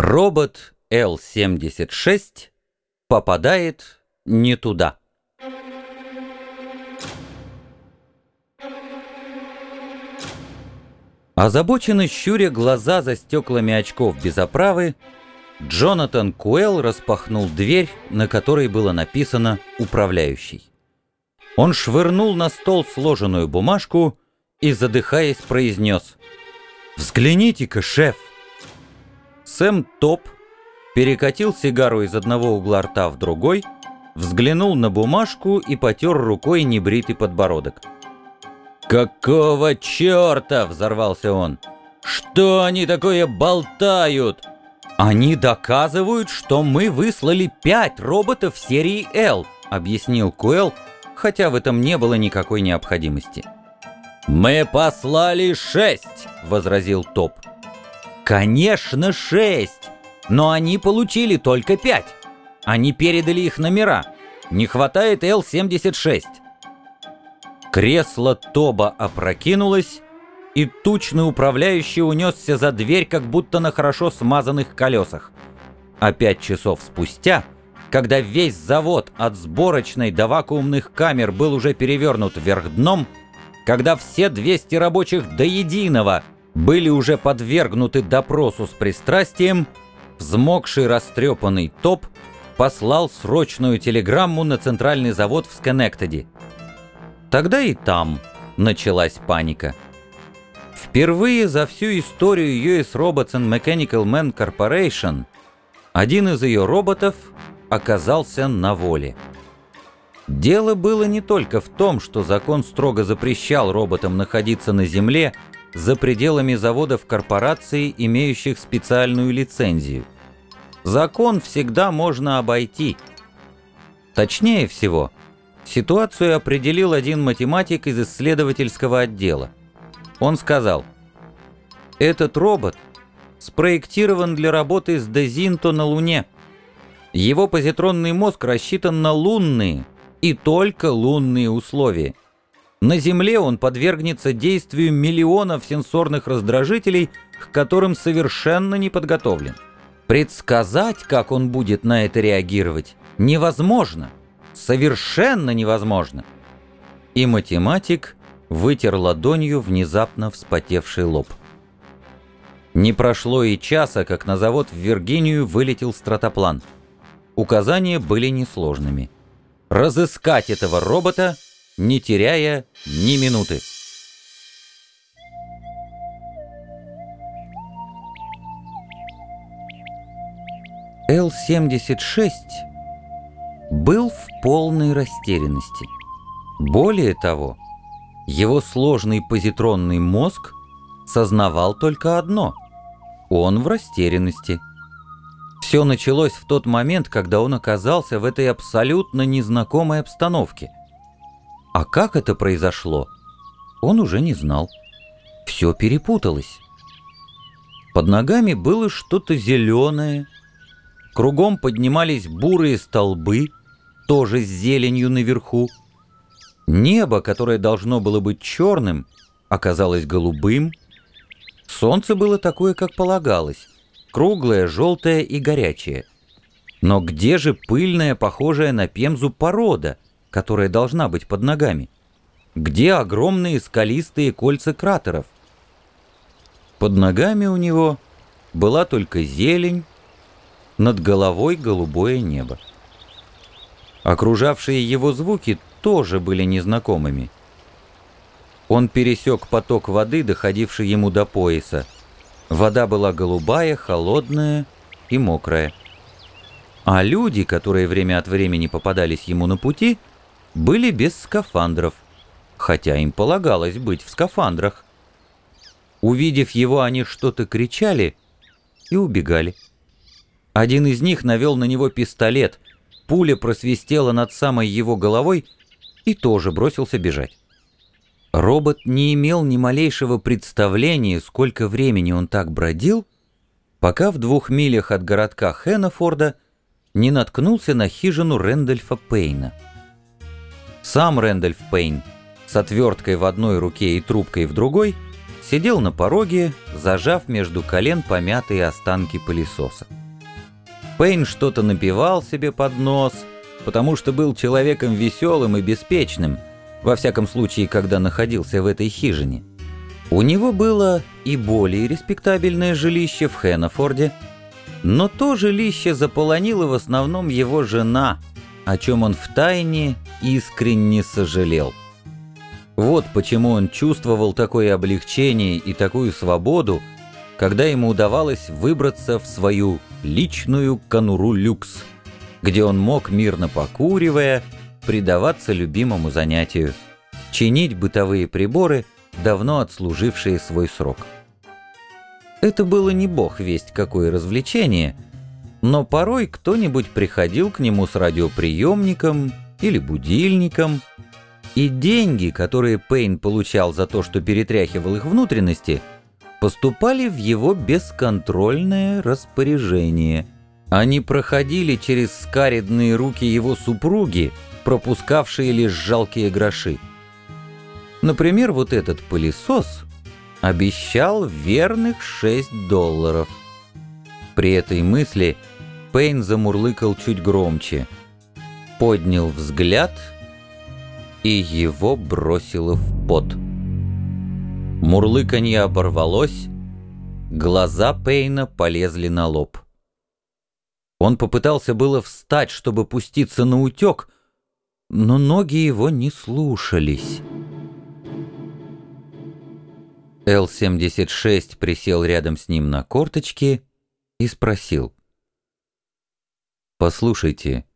Робот Л-76 попадает не туда. Озабоченно щуря глаза за стеклами очков без оправы, Джонатан Куэлл распахнул дверь, на которой было написано «Управляющий». Он швырнул на стол сложенную бумажку и, задыхаясь, произнес «Взгляните-ка, шеф!» Сэм Топ перекатил сигару из одного угла рта в другой, взглянул на бумажку и потер рукой небритый подбородок. «Какого черта?» — взорвался он. «Что они такое болтают?» «Они доказывают, что мы выслали пять роботов серии L», — объяснил Куэлл, хотя в этом не было никакой необходимости. «Мы послали шесть», — возразил Топ. «Конечно, шесть! Но они получили только пять. Они передали их номера. Не хватает Л-76». Кресло Тоба опрокинулось, и тучный управляющий унесся за дверь, как будто на хорошо смазанных колесах. А пять часов спустя, когда весь завод от сборочной до вакуумных камер был уже перевернут вверх дном, когда все 200 рабочих до единого были уже подвергнуты допросу с пристрастием, взмокший растрепанный топ послал срочную телеграмму на центральный завод в Скенектеде. Тогда и там началась паника. Впервые за всю историю US Robots and Mechanical Man Corporation один из ее роботов оказался на воле. Дело было не только в том, что закон строго запрещал роботам находиться на Земле за пределами заводов корпораций, имеющих специальную лицензию. Закон всегда можно обойти. Точнее всего – Ситуацию определил один математик из исследовательского отдела. Он сказал, «Этот робот спроектирован для работы с Дезинто на Луне. Его позитронный мозг рассчитан на лунные и только лунные условия. На Земле он подвергнется действию миллионов сенсорных раздражителей, к которым совершенно не подготовлен. Предсказать, как он будет на это реагировать, невозможно совершенно невозможно. И математик вытер ладонью внезапно вспотевший лоб. Не прошло и часа, как на завод в Виргинию вылетел стратоплан. Указания были несложными. Разыскать этого робота, не теряя ни минуты. Л-76 был в полной растерянности. Более того, его сложный позитронный мозг сознавал только одно – он в растерянности. Все началось в тот момент, когда он оказался в этой абсолютно незнакомой обстановке. А как это произошло, он уже не знал. Все перепуталось. Под ногами было что-то зеленое, кругом поднимались бурые столбы – тоже с зеленью наверху. Небо, которое должно было быть черным, оказалось голубым. Солнце было такое, как полагалось, круглое, желтое и горячее. Но где же пыльная, похожая на пемзу порода, которая должна быть под ногами? Где огромные скалистые кольца кратеров? Под ногами у него была только зелень, над головой голубое небо. Окружавшие его звуки тоже были незнакомыми. Он пересек поток воды, доходивший ему до пояса. Вода была голубая, холодная и мокрая. А люди, которые время от времени попадались ему на пути, были без скафандров, хотя им полагалось быть в скафандрах. Увидев его, они что-то кричали и убегали. Один из них навел на него пистолет, Пуля просвистела над самой его головой и тоже бросился бежать. Робот не имел ни малейшего представления, сколько времени он так бродил, пока в двух милях от городка Хеннефорда не наткнулся на хижину Рэндольфа Пейна. Сам Рэндольф Пейн с отверткой в одной руке и трубкой в другой сидел на пороге, зажав между колен помятые останки пылесоса. Пейн что-то напевал себе под нос, потому что был человеком веселым и беспечным, во всяком случае, когда находился в этой хижине. У него было и более респектабельное жилище в Хэнафорде, но то жилище заполонила в основном его жена, о чем он втайне искренне сожалел. Вот почему он чувствовал такое облегчение и такую свободу, когда ему удавалось выбраться в свою личную конуру люкс, где он мог, мирно покуривая, предаваться любимому занятию, чинить бытовые приборы, давно отслужившие свой срок. Это было не бог весть какое развлечение, но порой кто-нибудь приходил к нему с радиоприемником или будильником, и деньги, которые Пейн получал за то, что перетряхивал их внутренности – поступали в его бесконтрольное распоряжение. Они проходили через скаридные руки его супруги, пропускавшие лишь жалкие гроши. Например, вот этот пылесос обещал верных 6 долларов. При этой мысли Пейн замурлыкал чуть громче, поднял взгляд и его бросило в пот. Мурлыканье оборвалось, глаза Пейна полезли на лоб. Он попытался было встать, чтобы пуститься на утек, но ноги его не слушались. Л-76 присел рядом с ним на корточки и спросил. «Послушайте,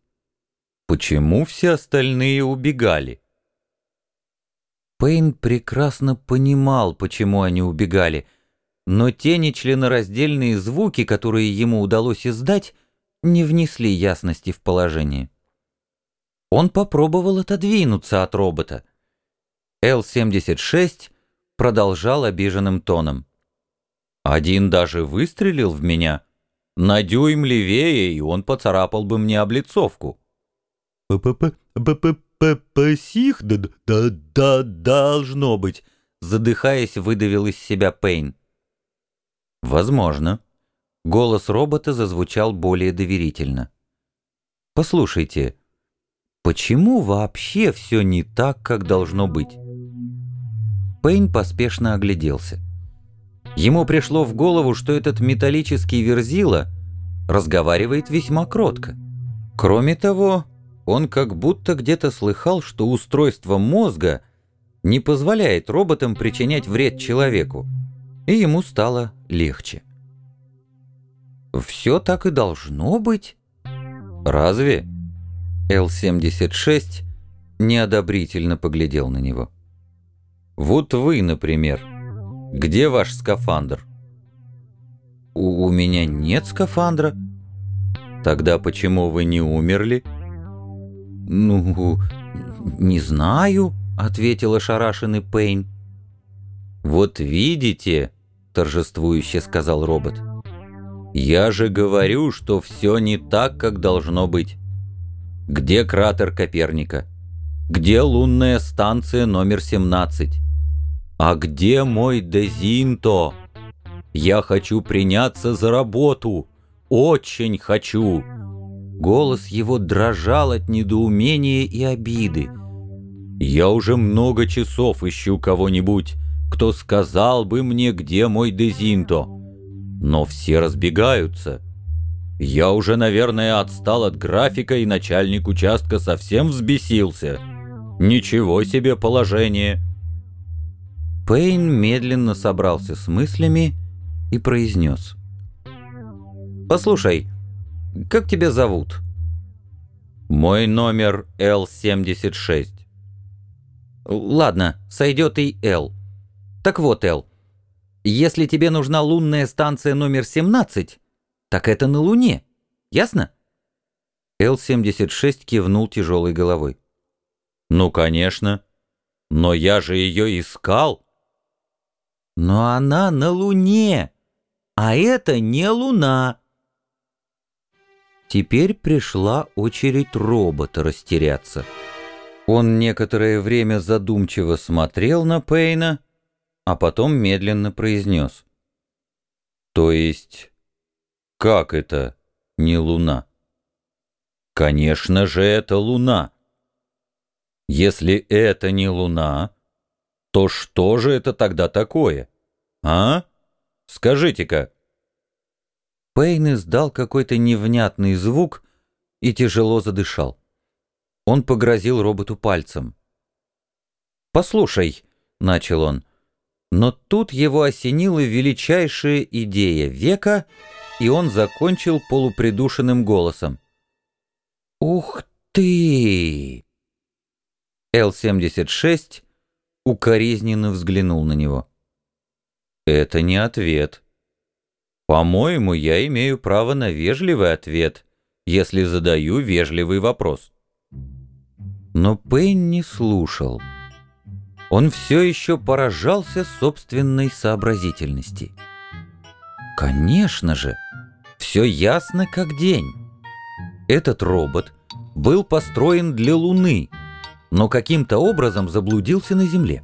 почему все остальные убегали?» Пейн прекрасно понимал, почему они убегали, но те нечленораздельные звуки, которые ему удалось издать, не внесли ясности в положение. Он попробовал отодвинуться от робота. Л-76 продолжал обиженным тоном. «Один даже выстрелил в меня. На дюйм левее, и он поцарапал бы мне облицовку». «П-п-п-п-п «Псих? Да, да, да, должно быть!» Задыхаясь, выдавил из себя Пейн. «Возможно». Голос робота зазвучал более доверительно. «Послушайте, почему вообще все не так, как должно быть?» Пейн поспешно огляделся. Ему пришло в голову, что этот металлический верзила разговаривает весьма кротко. Кроме того, он как будто где-то слыхал, что устройство мозга не позволяет роботам причинять вред человеку, и ему стало легче. «Все так и должно быть?» «Разве?» Л-76 неодобрительно поглядел на него. «Вот вы, например. Где ваш скафандр?» «У, у меня нет скафандра». «Тогда почему вы не умерли?» «Ну, не знаю», — ответил ошарашенный Пейн. «Вот видите», — торжествующе сказал робот, — «я же говорю, что все не так, как должно быть. Где кратер Коперника? Где лунная станция номер 17? А где мой Дезинто? Я хочу приняться за работу, очень хочу». Голос его дрожал от недоумения и обиды. «Я уже много часов ищу кого-нибудь, кто сказал бы мне, где мой Дезинто. Но все разбегаются. Я уже, наверное, отстал от графика, и начальник участка совсем взбесился. Ничего себе положение!» Пейн медленно собрался с мыслями и произнес. «Послушай, как тебя зовут?» «Мой номер Л-76». «Ладно, сойдет и Л. Так вот, Л, если тебе нужна лунная станция номер 17, так это на Луне, ясно?» Л-76 кивнул тяжелой головой. «Ну, конечно. Но я же ее искал». «Но она на Луне, а это не Луна». Теперь пришла очередь робота растеряться. Он некоторое время задумчиво смотрел на Пейна, а потом медленно произнес. То есть, как это не луна? Конечно же, это луна. Если это не луна, то что же это тогда такое? А? Скажите-ка. Пейн издал какой-то невнятный звук и тяжело задышал. Он погрозил роботу пальцем. «Послушай», — начал он, но тут его осенила величайшая идея века, и он закончил полупридушенным голосом. «Ух ты!» Л-76 укоризненно взглянул на него. «Это не ответ. По-моему, я имею право на вежливый ответ, если задаю вежливый вопрос». Но Пейн не слушал. Он все еще поражался собственной сообразительности. Конечно же, все ясно как день. Этот робот был построен для Луны, но каким-то образом заблудился на Земле.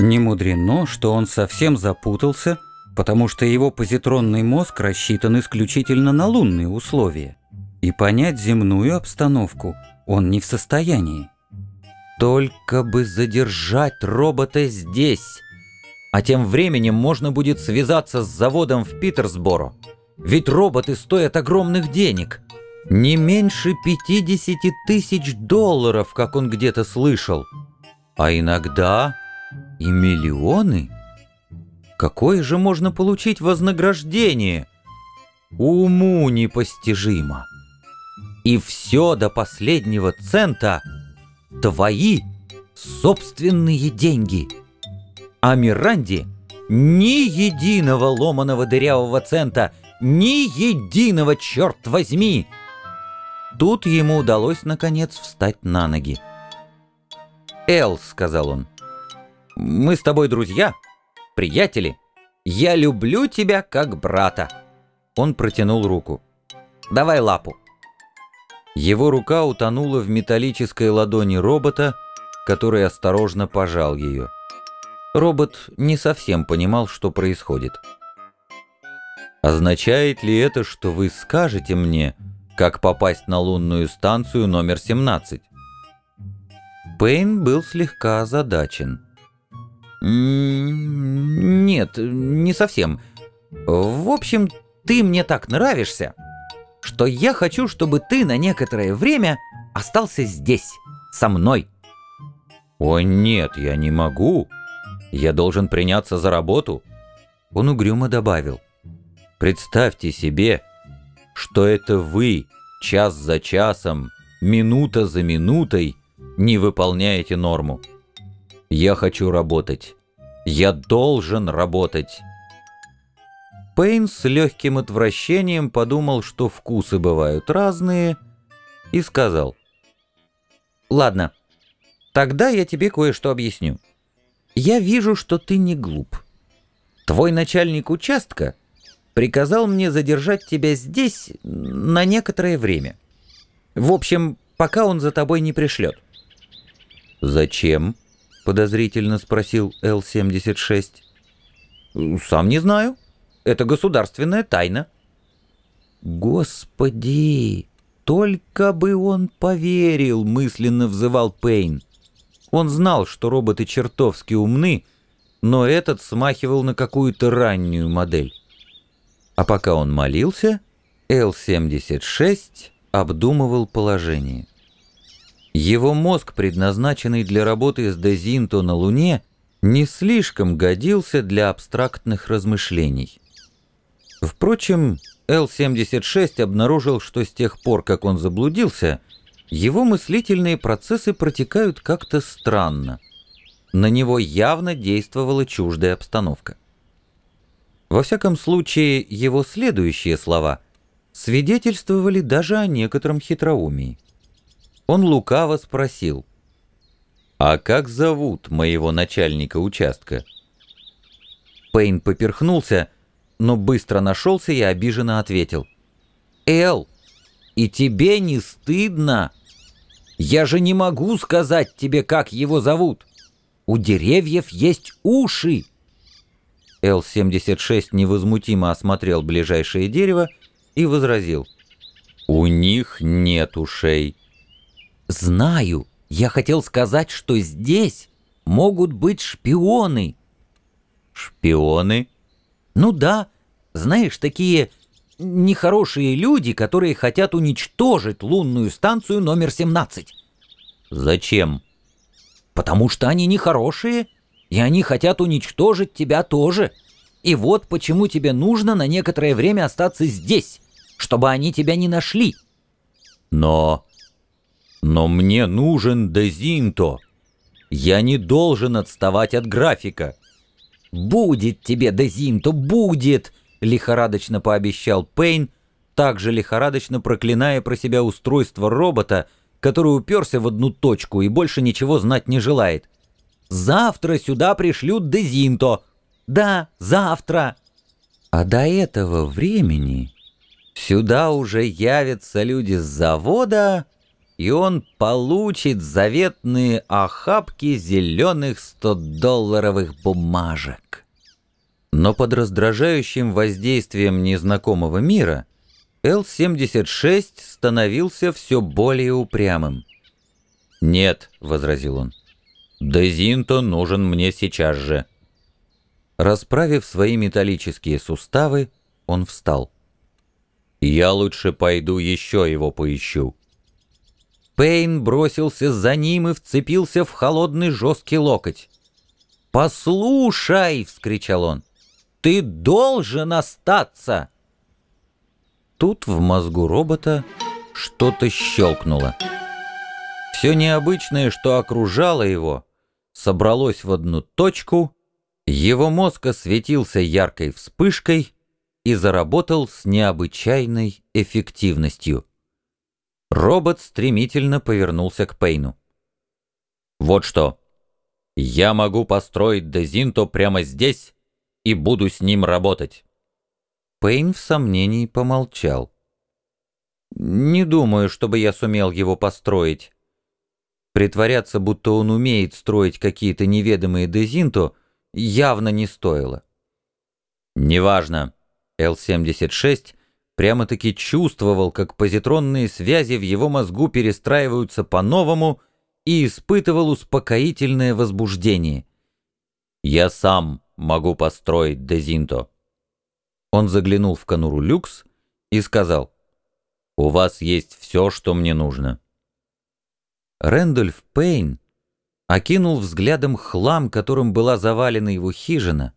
Не мудрено, что он совсем запутался, потому что его позитронный мозг рассчитан исключительно на лунные условия, и понять земную обстановку он не в состоянии. Только бы задержать робота здесь. А тем временем можно будет связаться с заводом в Питерсборо. Ведь роботы стоят огромных денег. Не меньше 50 тысяч долларов, как он где-то слышал. А иногда и миллионы. Какое же можно получить вознаграждение? Уму непостижимо. И все до последнего цента – твои собственные деньги. А Миранде ни единого ломаного дырявого цента, ни единого, черт возьми! Тут ему удалось, наконец, встать на ноги. «Эл», — сказал он, — «мы с тобой друзья, приятели. Я люблю тебя как брата». Он протянул руку. «Давай лапу». Его рука утонула в металлической ладони робота, который осторожно пожал ее. Робот не совсем понимал, что происходит. «Означает ли это, что вы скажете мне, как попасть на лунную станцию номер 17?» Пейн был слегка озадачен. «Нет, не совсем. В общем, ты мне так нравишься, что я хочу, чтобы ты на некоторое время остался здесь, со мной». «О нет, я не могу. Я должен приняться за работу». Он угрюмо добавил. «Представьте себе, что это вы час за часом, минута за минутой не выполняете норму. Я хочу работать. Я должен работать. Пейн с легким отвращением подумал, что вкусы бывают разные, и сказал. «Ладно, тогда я тебе кое-что объясню. Я вижу, что ты не глуп. Твой начальник участка приказал мне задержать тебя здесь на некоторое время. В общем, пока он за тобой не пришлет». «Зачем?» — подозрительно спросил Л-76. «Сам не знаю». Это государственная тайна». «Господи, только бы он поверил!» — мысленно взывал Пейн. Он знал, что роботы чертовски умны, но этот смахивал на какую-то раннюю модель. А пока он молился, Л-76 обдумывал положение. Его мозг, предназначенный для работы с Дезинто на Луне, не слишком годился для абстрактных размышлений. Впрочем, Л-76 обнаружил, что с тех пор, как он заблудился, его мыслительные процессы протекают как-то странно. На него явно действовала чуждая обстановка. Во всяком случае, его следующие слова свидетельствовали даже о некотором хитроумии. Он лукаво спросил, «А как зовут моего начальника участка?» Пейн поперхнулся, но быстро нашелся и обиженно ответил. «Эл, и тебе не стыдно? Я же не могу сказать тебе, как его зовут. У деревьев есть уши, Л-76 невозмутимо осмотрел ближайшее дерево и возразил. «У них нет ушей». «Знаю. Я хотел сказать, что здесь могут быть шпионы». «Шпионы?» «Ну да. Знаешь, такие нехорошие люди, которые хотят уничтожить лунную станцию номер 17». «Зачем?» «Потому что они нехорошие, и они хотят уничтожить тебя тоже. И вот почему тебе нужно на некоторое время остаться здесь, чтобы они тебя не нашли». «Но... но мне нужен Дезинто. Я не должен отставать от графика». «Будет тебе Дезинто, будет!» — лихорадочно пообещал Пейн, также лихорадочно проклиная про себя устройство робота, который уперся в одну точку и больше ничего знать не желает. «Завтра сюда пришлют Дезинто. Да, завтра!» А до этого времени сюда уже явятся люди с завода, и он получит заветные охапки зеленых 100-долларовых бумажек. Но под раздражающим воздействием незнакомого мира Л-76 становился все более упрямым. «Нет», — возразил он, — «Дезинто нужен мне сейчас же». Расправив свои металлические суставы, он встал. «Я лучше пойду еще его поищу». Пейн бросился за ним и вцепился в холодный жесткий локоть. «Послушай!» — вскричал он. Ты должен остаться!» Тут в мозгу робота что-то щелкнуло. Все необычное, что окружало его, собралось в одну точку, его мозг осветился яркой вспышкой и заработал с необычайной эффективностью. Робот стремительно повернулся к Пейну. «Вот что. Я могу построить Дезинто прямо здесь и буду с ним работать». Пейн в сомнении помолчал. «Не думаю, чтобы я сумел его построить. Притворяться, будто он умеет строить какие-то неведомые дезинто, явно не стоило». «Неважно». Л-76 прямо-таки чувствовал, как позитронные связи в его мозгу перестраиваются по-новому и испытывал успокоительное возбуждение. «Я сам могу построить Дезинто». Он заглянул в конуру люкс и сказал, «У вас есть все, что мне нужно». Рэндольф Пейн окинул взглядом хлам, которым была завалена его хижина,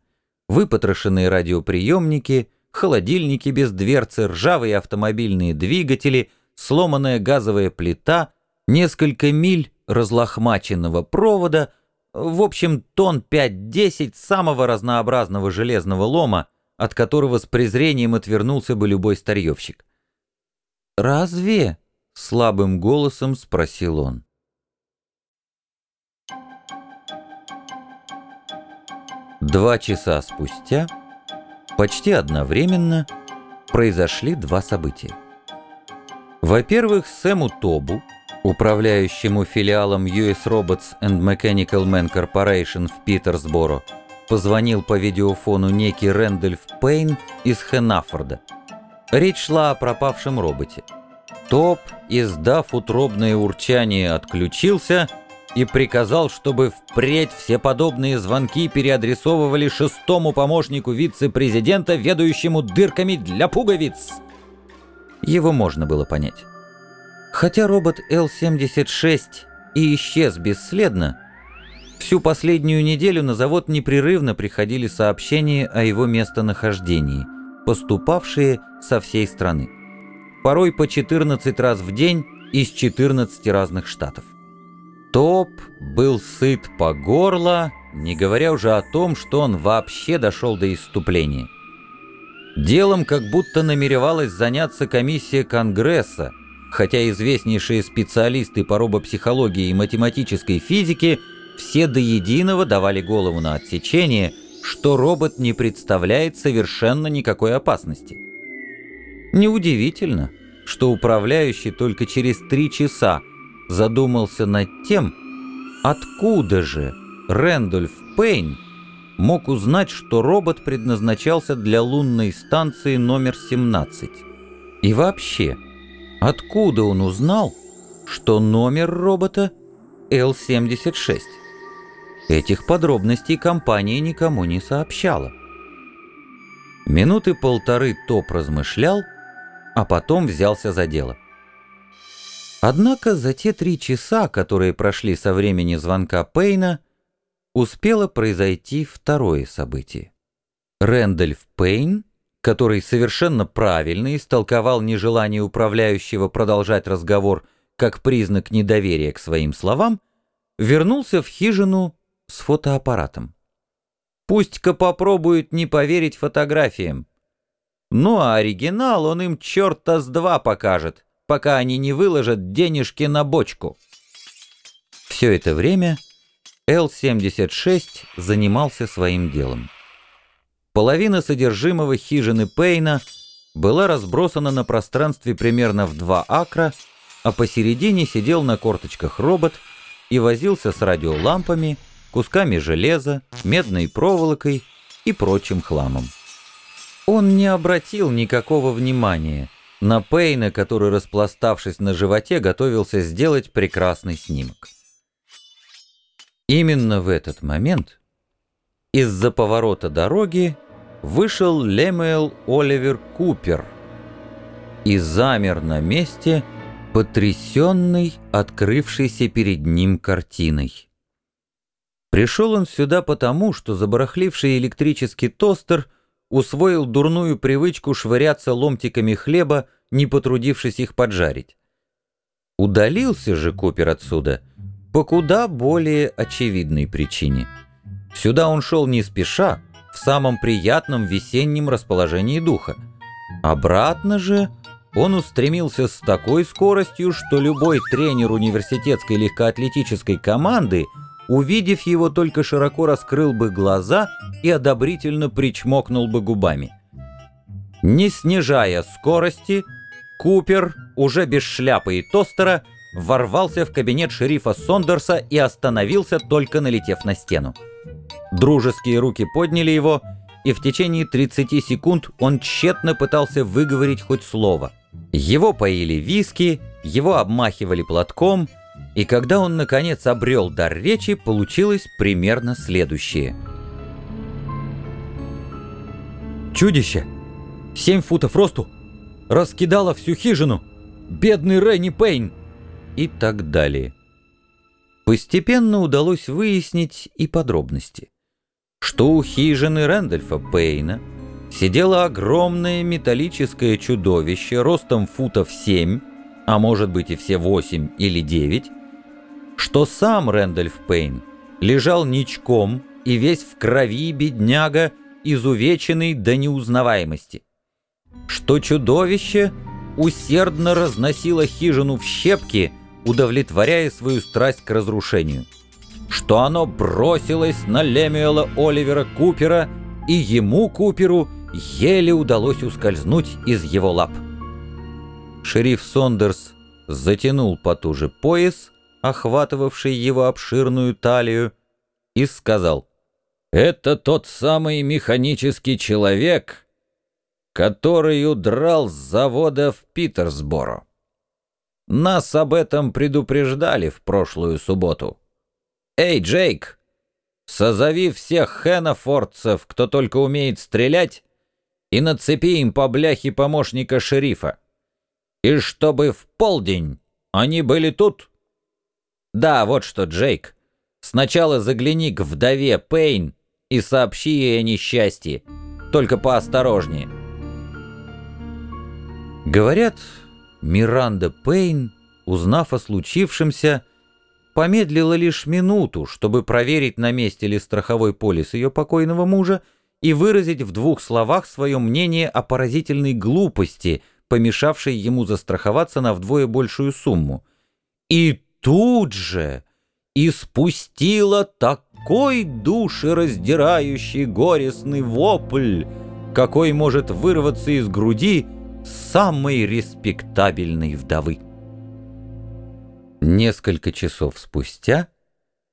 выпотрошенные радиоприемники, холодильники без дверцы, ржавые автомобильные двигатели, сломанная газовая плита, несколько миль разлохмаченного провода — в общем, тон 5-10 самого разнообразного железного лома, от которого с презрением отвернулся бы любой старьевщик. «Разве?» — слабым голосом спросил он. Два часа спустя, почти одновременно, произошли два события. Во-первых, Сэму Тобу, управляющему филиалом US Robots and Mechanical Man Corporation в Питерсборо, позвонил по видеофону некий Рэндольф Пейн из Хенафорда. Речь шла о пропавшем роботе. Топ, издав утробное урчание, отключился и приказал, чтобы впредь все подобные звонки переадресовывали шестому помощнику вице-президента, ведущему дырками для пуговиц. Его можно было понять. Хотя робот Л-76 и исчез бесследно, всю последнюю неделю на завод непрерывно приходили сообщения о его местонахождении, поступавшие со всей страны. Порой по 14 раз в день из 14 разных штатов. Топ был сыт по горло, не говоря уже о том, что он вообще дошел до исступления. Делом как будто намеревалась заняться комиссия Конгресса, хотя известнейшие специалисты по робопсихологии и математической физике все до единого давали голову на отсечение, что робот не представляет совершенно никакой опасности. Неудивительно, что управляющий только через три часа задумался над тем, откуда же Рэндольф Пейн мог узнать, что робот предназначался для лунной станции номер 17. И вообще, откуда он узнал, что номер робота Л-76? Этих подробностей компания никому не сообщала. Минуты полторы Топ размышлял, а потом взялся за дело. Однако за те три часа, которые прошли со времени звонка Пейна, успело произойти второе событие. Рэндольф Пейн, который совершенно правильно истолковал нежелание управляющего продолжать разговор как признак недоверия к своим словам, вернулся в хижину с фотоаппаратом. Пусть-ка попробует не поверить фотографиям. Ну а оригинал он им черта с два покажет, пока они не выложат денежки на бочку. Все это время Л-76 занимался своим делом. Половина содержимого хижины Пейна была разбросана на пространстве примерно в 2 акра, а посередине сидел на корточках робот и возился с радиолампами, кусками железа, медной проволокой и прочим хламом. Он не обратил никакого внимания на Пейна, который, распластавшись на животе, готовился сделать прекрасный снимок. Именно в этот момент из-за поворота дороги вышел Лемуэл Оливер Купер и замер на месте, потрясенный открывшейся перед ним картиной. Пришел он сюда потому, что забарахливший электрический тостер усвоил дурную привычку швыряться ломтиками хлеба, не потрудившись их поджарить. Удалился же Купер отсюда — по куда более очевидной причине. Сюда он шел не спеша, в самом приятном весеннем расположении духа. Обратно же он устремился с такой скоростью, что любой тренер университетской легкоатлетической команды, увидев его, только широко раскрыл бы глаза и одобрительно причмокнул бы губами. Не снижая скорости, Купер, уже без шляпы и тостера, ворвался в кабинет шерифа Сондерса и остановился, только налетев на стену. Дружеские руки подняли его, и в течение 30 секунд он тщетно пытался выговорить хоть слово. Его поили виски, его обмахивали платком, и когда он, наконец, обрел дар речи, получилось примерно следующее. «Чудище! Семь футов росту! Раскидало всю хижину! Бедный Ренни Пейн!» и так далее. Постепенно удалось выяснить и подробности. Что у хижины Рэндольфа Пейна сидело огромное металлическое чудовище ростом футов 7, а может быть и все 8 или 9, что сам Рэндольф Пейн лежал ничком и весь в крови бедняга, изувеченный до неузнаваемости, что чудовище усердно разносило хижину в щепки удовлетворяя свою страсть к разрушению. Что оно бросилось на Лемюэла Оливера Купера, и ему, Куперу, еле удалось ускользнуть из его лап. Шериф Сондерс затянул потуже пояс, охватывавший его обширную талию, и сказал, «Это тот самый механический человек, который удрал с завода в Питерсборо. Нас об этом предупреждали в прошлую субботу. Эй, Джейк, созови всех хенофордцев, кто только умеет стрелять, и нацепи им по бляхе помощника шерифа. И чтобы в полдень они были тут. Да, вот что, Джейк, сначала загляни к вдове Пейн и сообщи ей о несчастье, только поосторожнее. Говорят, Миранда Пейн, узнав о случившемся, помедлила лишь минуту, чтобы проверить, на месте ли страховой полис ее покойного мужа и выразить в двух словах свое мнение о поразительной глупости, помешавшей ему застраховаться на вдвое большую сумму. И тут же испустила такой душераздирающий горестный вопль, какой может вырваться из груди, самой респектабельной вдовы. Несколько часов спустя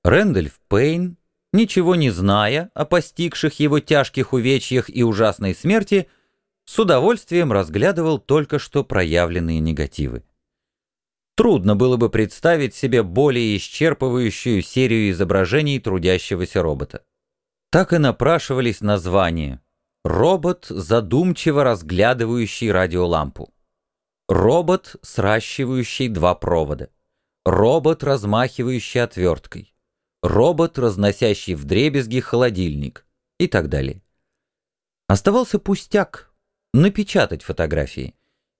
Рэндольф Пейн ничего не зная о постигших его тяжких увечьях и ужасной смерти, с удовольствием разглядывал только что проявленные негативы. Трудно было бы представить себе более исчерпывающую серию изображений трудящегося робота. Так и напрашивались названия. Робот, задумчиво разглядывающий радиолампу. Робот, сращивающий два провода. Робот, размахивающий отверткой. Робот, разносящий вдребезги холодильник. И так далее. Оставался пустяк — напечатать фотографии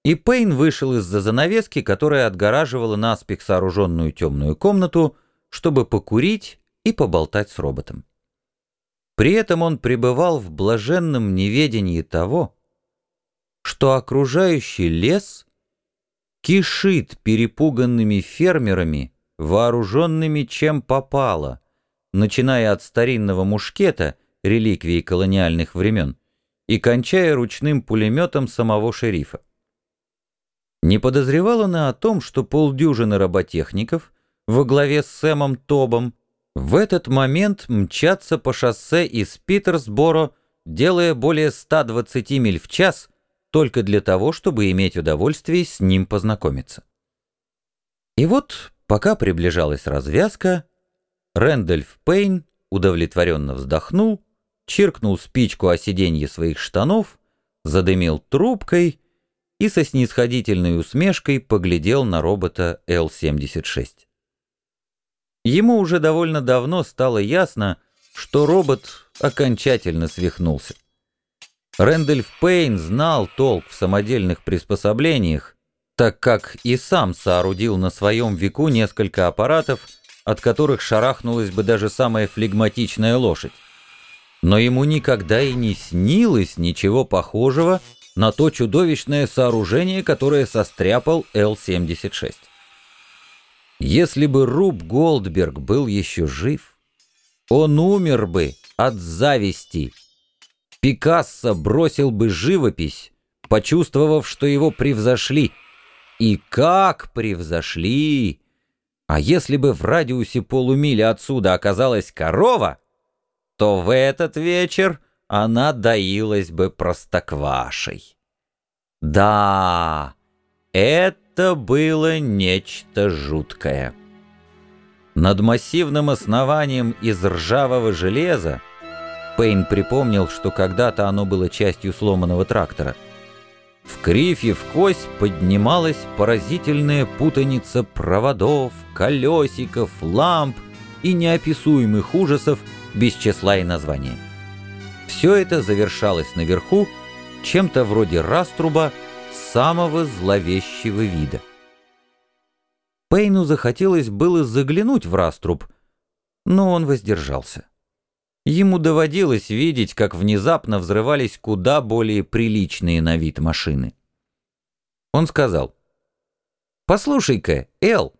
и Пейн вышел из-за занавески, которая отгораживала наспех сооруженную темную комнату, чтобы покурить и поболтать с роботом. При этом он пребывал в блаженном неведении того, что окружающий лес кишит перепуганными фермерами, вооруженными чем попало, начиная от старинного мушкета, реликвии колониальных времен, и кончая ручным пулеметом самого шерифа. Не подозревала она о том, что полдюжины роботехников во главе с Сэмом Тобом в этот момент мчатся по шоссе из Питерсборо, делая более 120 миль в час, только для того, чтобы иметь удовольствие с ним познакомиться. И вот, пока приближалась развязка, Рэндольф Пейн удовлетворенно вздохнул, чиркнул спичку о сиденье своих штанов, задымил трубкой и со снисходительной усмешкой поглядел на робота Л-76. Ему уже довольно давно стало ясно, что робот окончательно свихнулся. Рэндольф Пейн знал толк в самодельных приспособлениях, так как и сам соорудил на своем веку несколько аппаратов, от которых шарахнулась бы даже самая флегматичная лошадь. Но ему никогда и не снилось ничего похожего на то чудовищное сооружение, которое состряпал Л-76. Если бы Руб Голдберг был еще жив, он умер бы от зависти. Пикассо бросил бы живопись, почувствовав, что его превзошли. И как превзошли! А если бы в радиусе полумили отсюда оказалась корова, то в этот вечер она доилась бы простоквашей. Да, это было нечто жуткое. Над массивным основанием из ржавого железа Пейн припомнил, что когда-то оно было частью сломанного трактора. В кривь и в кость поднималась поразительная путаница проводов, колесиков, ламп и неописуемых ужасов без числа и названия. Все это завершалось наверху чем-то вроде раструба самого зловещего вида. Пейну захотелось было заглянуть в раструб, но он воздержался. Ему доводилось видеть, как внезапно взрывались куда более приличные на вид машины. Он сказал, «Послушай-ка, Эл!»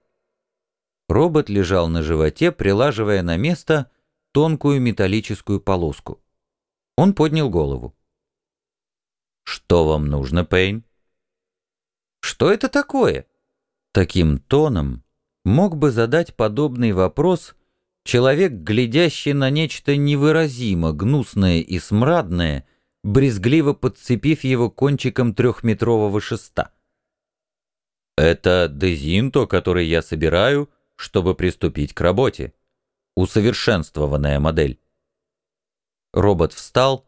Робот лежал на животе, прилаживая на место тонкую металлическую полоску. Он поднял голову. «Что вам нужно, Пейн?» «Что это такое?» Таким тоном мог бы задать подобный вопрос человек, глядящий на нечто невыразимо гнусное и смрадное, брезгливо подцепив его кончиком трехметрового шеста. «Это дезинто, который я собираю, чтобы приступить к работе. Усовершенствованная модель». Робот встал,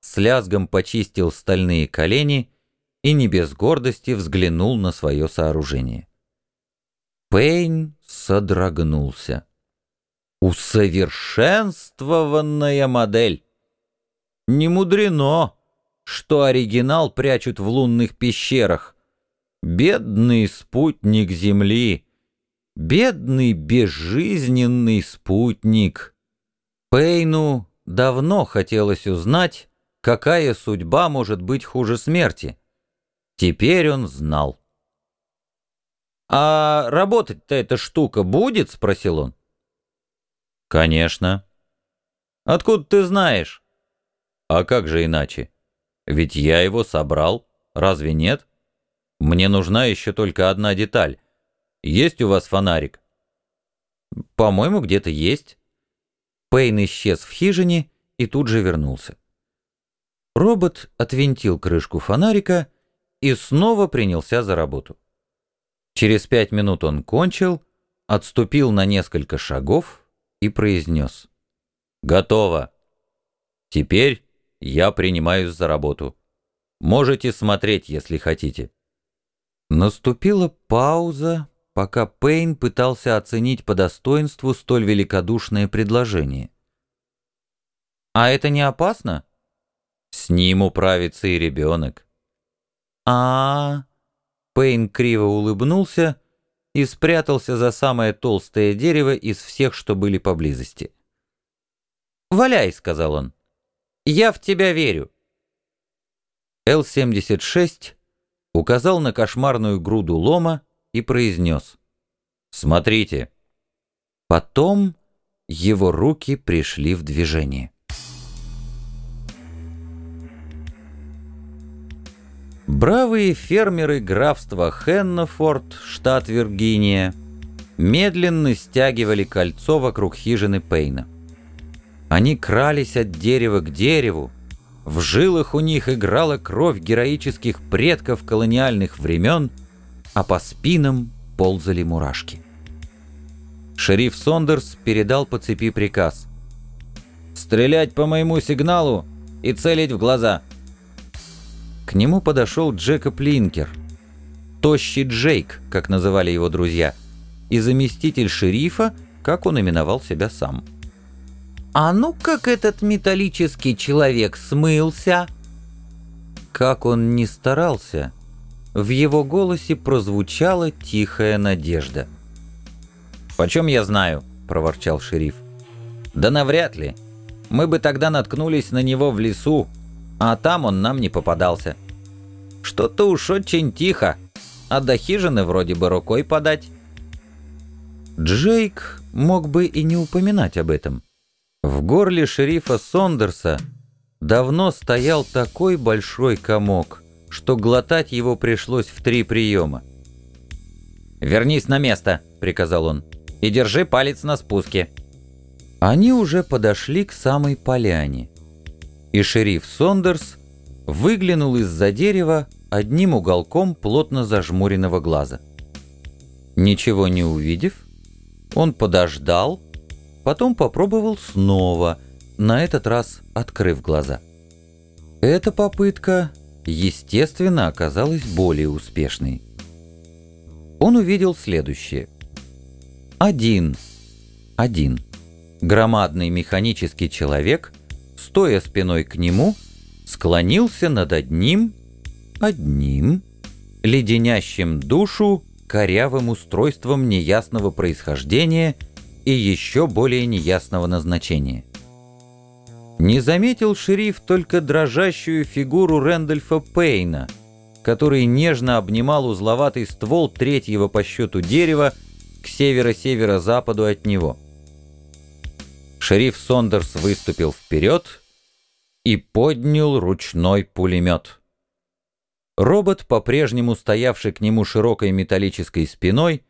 с лязгом почистил стальные колени и не без гордости взглянул на свое сооружение. Пейн содрогнулся. Усовершенствованная модель. Не мудрено, что оригинал прячут в лунных пещерах. Бедный спутник Земли, бедный безжизненный спутник. Пейну Давно хотелось узнать, какая судьба может быть хуже смерти. Теперь он знал. «А работать-то эта штука будет?» — спросил он. «Конечно». «Откуда ты знаешь?» «А как же иначе? Ведь я его собрал, разве нет? Мне нужна еще только одна деталь. Есть у вас фонарик?» «По-моему, где-то есть». Пейн исчез в хижине и тут же вернулся. Робот отвинтил крышку фонарика и снова принялся за работу. Через пять минут он кончил, отступил на несколько шагов и произнес. «Готово. Теперь я принимаюсь за работу. Можете смотреть, если хотите». Наступила пауза, пока Пейн пытался оценить по достоинству столь великодушное предложение. «А это не опасно?» «С ним управится и ребенок». «А-а-а...» Пейн криво улыбнулся и спрятался за самое толстое дерево из всех, что были поблизости. «Валяй», — сказал он. «Я в тебя верю». Л-76 указал на кошмарную груду лома и произнес «Смотрите». Потом его руки пришли в движение. Бравые фермеры графства Хеннофорд, штат Виргиния, медленно стягивали кольцо вокруг хижины Пейна. Они крались от дерева к дереву, в жилах у них играла кровь героических предков колониальных времен, а по спинам ползали мурашки. Шериф Сондерс передал по цепи приказ. «Стрелять по моему сигналу и целить в глаза». К нему подошел Джекоб Линкер, тощий Джейк, как называли его друзья, и заместитель шерифа, как он именовал себя сам. «А ну как этот металлический человек смылся!» Как он не старался, в его голосе прозвучала тихая надежда. «Почем я знаю?» — проворчал шериф. «Да навряд ли. Мы бы тогда наткнулись на него в лесу, а там он нам не попадался. Что-то уж очень тихо, а до хижины вроде бы рукой подать». Джейк мог бы и не упоминать об этом. В горле шерифа Сондерса давно стоял такой большой комок, что глотать его пришлось в три приема. «Вернись на место», — приказал он, — «и держи палец на спуске». Они уже подошли к самой поляне, и шериф Сондерс выглянул из-за дерева одним уголком плотно зажмуренного глаза. Ничего не увидев, он подождал, Потом попробовал снова, на этот раз открыв глаза. Эта попытка, естественно, оказалась более успешной. Он увидел следующее. Один, один, громадный механический человек, стоя спиной к нему, склонился над одним, одним, леденящим душу корявым устройством неясного происхождения – и еще более неясного назначения. Не заметил шериф только дрожащую фигуру Рэндольфа Пейна, который нежно обнимал узловатый ствол третьего по счету дерева к северо-северо-западу от него. Шериф Сондерс выступил вперед и поднял ручной пулемет. Робот, по-прежнему стоявший к нему широкой металлической спиной,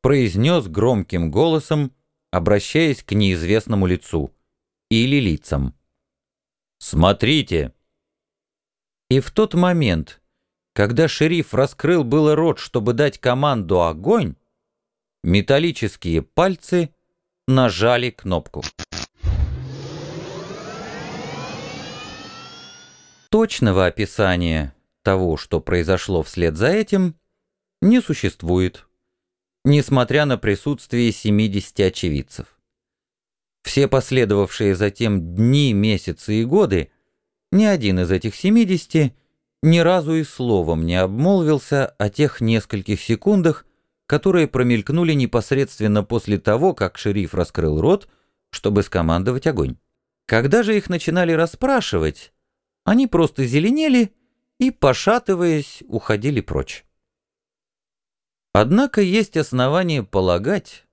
произнес громким голосом, обращаясь к неизвестному лицу или лицам. «Смотрите!» И в тот момент, когда шериф раскрыл было рот, чтобы дать команду «Огонь», металлические пальцы нажали кнопку. Точного описания того, что произошло вслед за этим, не существует несмотря на присутствие 70 очевидцев. Все последовавшие затем дни, месяцы и годы, ни один из этих 70 ни разу и словом не обмолвился о тех нескольких секундах, которые промелькнули непосредственно после того, как шериф раскрыл рот, чтобы скомандовать огонь. Когда же их начинали расспрашивать, они просто зеленели и, пошатываясь, уходили прочь. Однако есть основания полагать,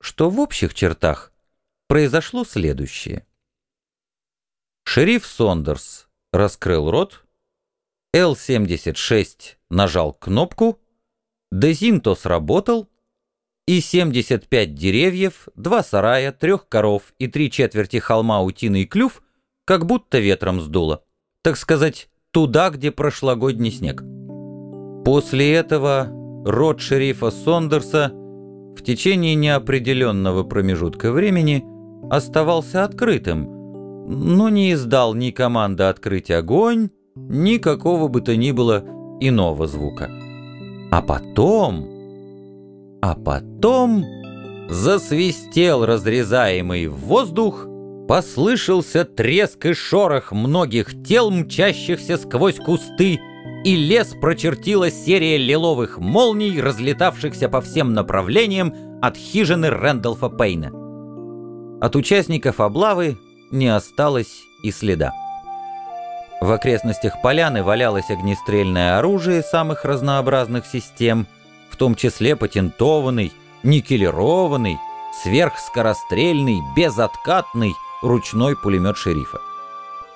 что в общих чертах произошло следующее. Шериф Сондерс раскрыл рот, Л-76 нажал кнопку, Дезинто сработал, и 75 деревьев, два сарая, трех коров и три четверти холма утиный клюв как будто ветром сдуло. Так сказать, туда, где прошлогодний снег. После этого род шерифа Сондерса в течение неопределенного промежутка времени оставался открытым, но не издал ни команды открыть огонь, ни какого бы то ни было иного звука. А потом... А потом засвистел разрезаемый воздух, послышался треск и шорох многих тел, мчащихся сквозь кусты, и лес прочертила серия лиловых молний, разлетавшихся по всем направлениям от хижины Рэндалфа Пейна. От участников облавы не осталось и следа. В окрестностях поляны валялось огнестрельное оружие самых разнообразных систем, в том числе патентованный, никелированный, сверхскорострельный, безоткатный ручной пулемет шерифа.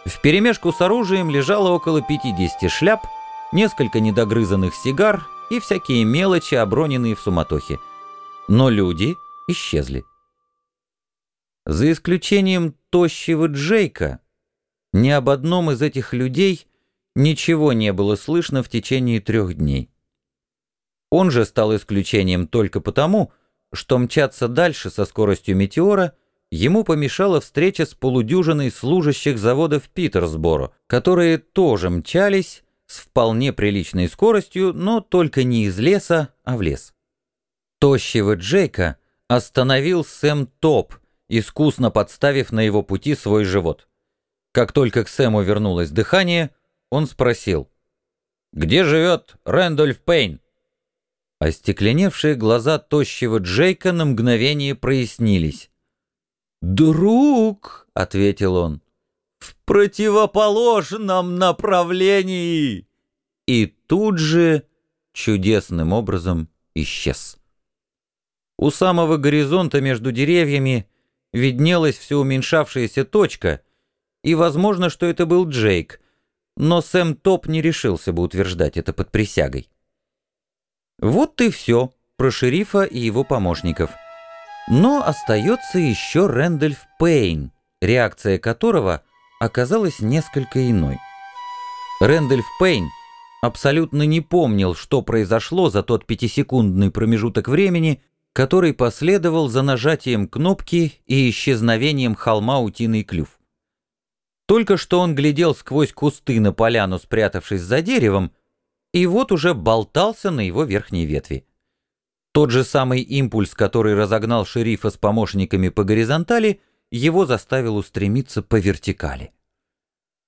В перемешку с оружием лежало около 50 шляп, несколько недогрызанных сигар и всякие мелочи, оброненные в суматохе. Но люди исчезли. За исключением тощего Джейка, ни об одном из этих людей ничего не было слышно в течение трех дней. Он же стал исключением только потому, что мчаться дальше со скоростью метеора ему помешала встреча с полудюжиной служащих завода в Питерсборо, которые тоже мчались, с вполне приличной скоростью, но только не из леса, а в лес. Тощего Джейка остановил Сэм Топ, искусно подставив на его пути свой живот. Как только к Сэму вернулось дыхание, он спросил, «Где живет Рэндольф Пейн?» Остекленевшие глаза тощего Джейка на мгновение прояснились. «Друг!» — ответил он в противоположном направлении!» И тут же чудесным образом исчез. У самого горизонта между деревьями виднелась все уменьшавшаяся точка, и возможно, что это был Джейк, но Сэм Топ не решился бы утверждать это под присягой. Вот и все про шерифа и его помощников. Но остается еще Рэндольф Пейн, реакция которого оказалась несколько иной. Рэндольф Пейн абсолютно не помнил, что произошло за тот пятисекундный промежуток времени, который последовал за нажатием кнопки и исчезновением холма утиный клюв. Только что он глядел сквозь кусты на поляну, спрятавшись за деревом, и вот уже болтался на его верхней ветви. Тот же самый импульс, который разогнал шерифа с помощниками по горизонтали, его заставил устремиться по вертикали.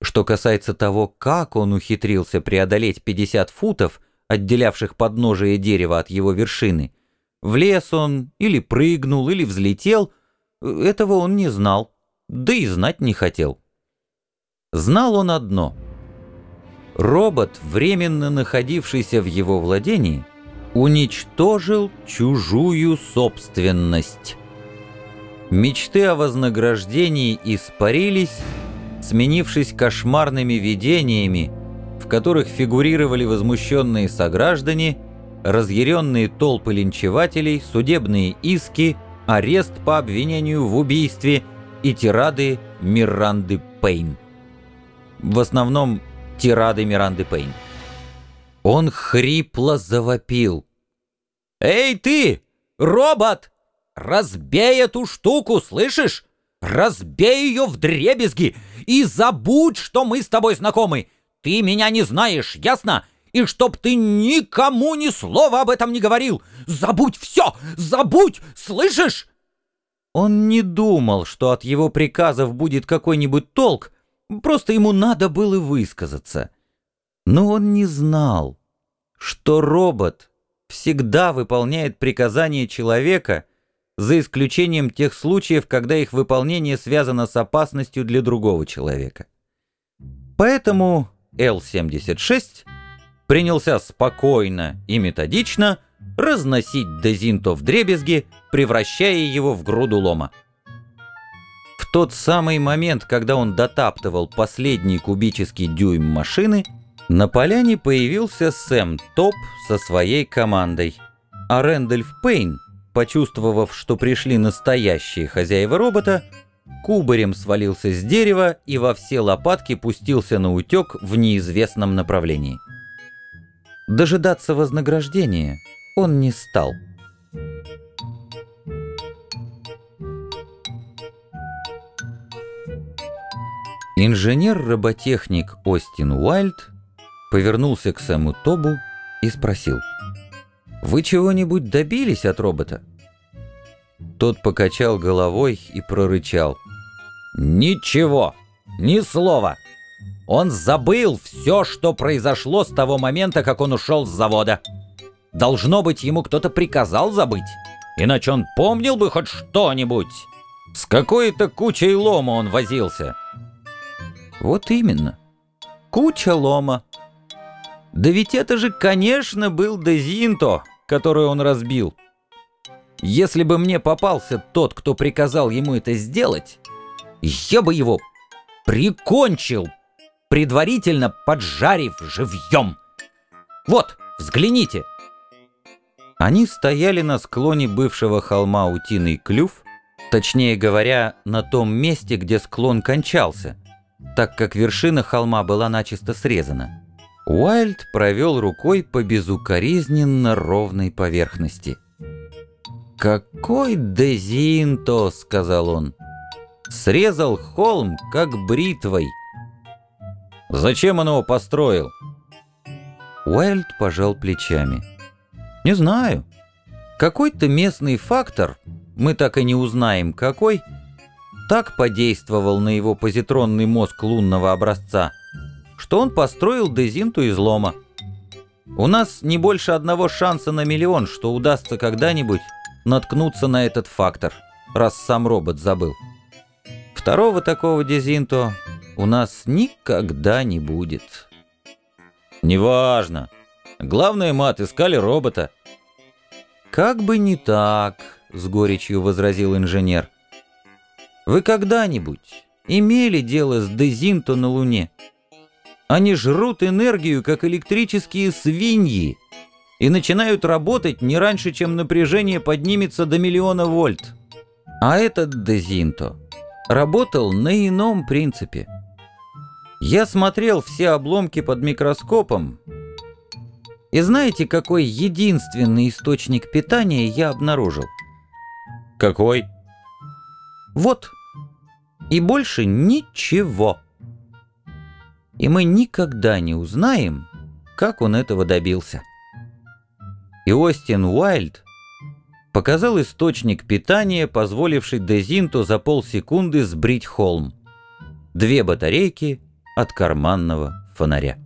Что касается того, как он ухитрился преодолеть 50 футов, отделявших подножие дерева от его вершины, в лес он или прыгнул, или взлетел, этого он не знал, да и знать не хотел. Знал он одно. Робот, временно находившийся в его владении, уничтожил чужую собственность. Мечты о вознаграждении испарились, сменившись кошмарными видениями, в которых фигурировали возмущенные сограждане, разъяренные толпы линчевателей, судебные иски, арест по обвинению в убийстве и тирады Миранды Пейн. В основном тирады Миранды Пейн. Он хрипло завопил. «Эй ты, робот! Разбей эту штуку, слышишь? Разбей ее в дребезги и забудь, что мы с тобой знакомы. Ты меня не знаешь, ясно? И чтоб ты никому ни слова об этом не говорил. Забудь все, забудь, слышишь? Он не думал, что от его приказов будет какой-нибудь толк, просто ему надо было высказаться. Но он не знал, что робот всегда выполняет приказания человека — за исключением тех случаев, когда их выполнение связано с опасностью для другого человека. Поэтому Л-76 принялся спокойно и методично разносить Дезинто в дребезги, превращая его в груду лома. В тот самый момент, когда он дотаптывал последний кубический дюйм машины, на поляне появился Сэм Топ со своей командой, а Рэндольф Пейн — почувствовав, что пришли настоящие хозяева робота, кубарем свалился с дерева и во все лопатки пустился на утек в неизвестном направлении. Дожидаться вознаграждения он не стал. Инженер-роботехник Остин Уайльд повернулся к Сэму Тобу и спросил. «Вы чего-нибудь добились от робота?» Тот покачал головой и прорычал. «Ничего, ни слова. Он забыл все, что произошло с того момента, как он ушел с завода. Должно быть, ему кто-то приказал забыть, иначе он помнил бы хоть что-нибудь. С какой-то кучей лома он возился». «Вот именно. Куча лома. Да ведь это же, конечно, был Дезинто, который он разбил. Если бы мне попался тот, кто приказал ему это сделать, я бы его прикончил, предварительно поджарив живьем. Вот, взгляните. Они стояли на склоне бывшего холма Утиный Клюв, точнее говоря, на том месте, где склон кончался, так как вершина холма была начисто срезана. Уайльд провел рукой по безукоризненно ровной поверхности. «Какой дезинто!» — сказал он. «Срезал холм, как бритвой». «Зачем он его построил?» Уайльд пожал плечами. «Не знаю. Какой-то местный фактор, мы так и не узнаем какой, так подействовал на его позитронный мозг лунного образца, что он построил дезинту из лома. У нас не больше одного шанса на миллион, что удастся когда-нибудь наткнуться на этот фактор, раз сам робот забыл. Второго такого дезинто у нас никогда не будет. Неважно. Главное, мы отыскали робота. Как бы не так, с горечью возразил инженер. Вы когда-нибудь имели дело с дезинто на Луне? Они жрут энергию, как электрические свиньи, и начинают работать не раньше, чем напряжение поднимется до миллиона вольт. А этот Дезинто работал на ином принципе. Я смотрел все обломки под микроскопом, и знаете, какой единственный источник питания я обнаружил? Какой? Вот. И больше ничего и мы никогда не узнаем, как он этого добился. И Остин Уайльд показал источник питания, позволивший Дезинту за полсекунды сбрить холм. Две батарейки от карманного фонаря.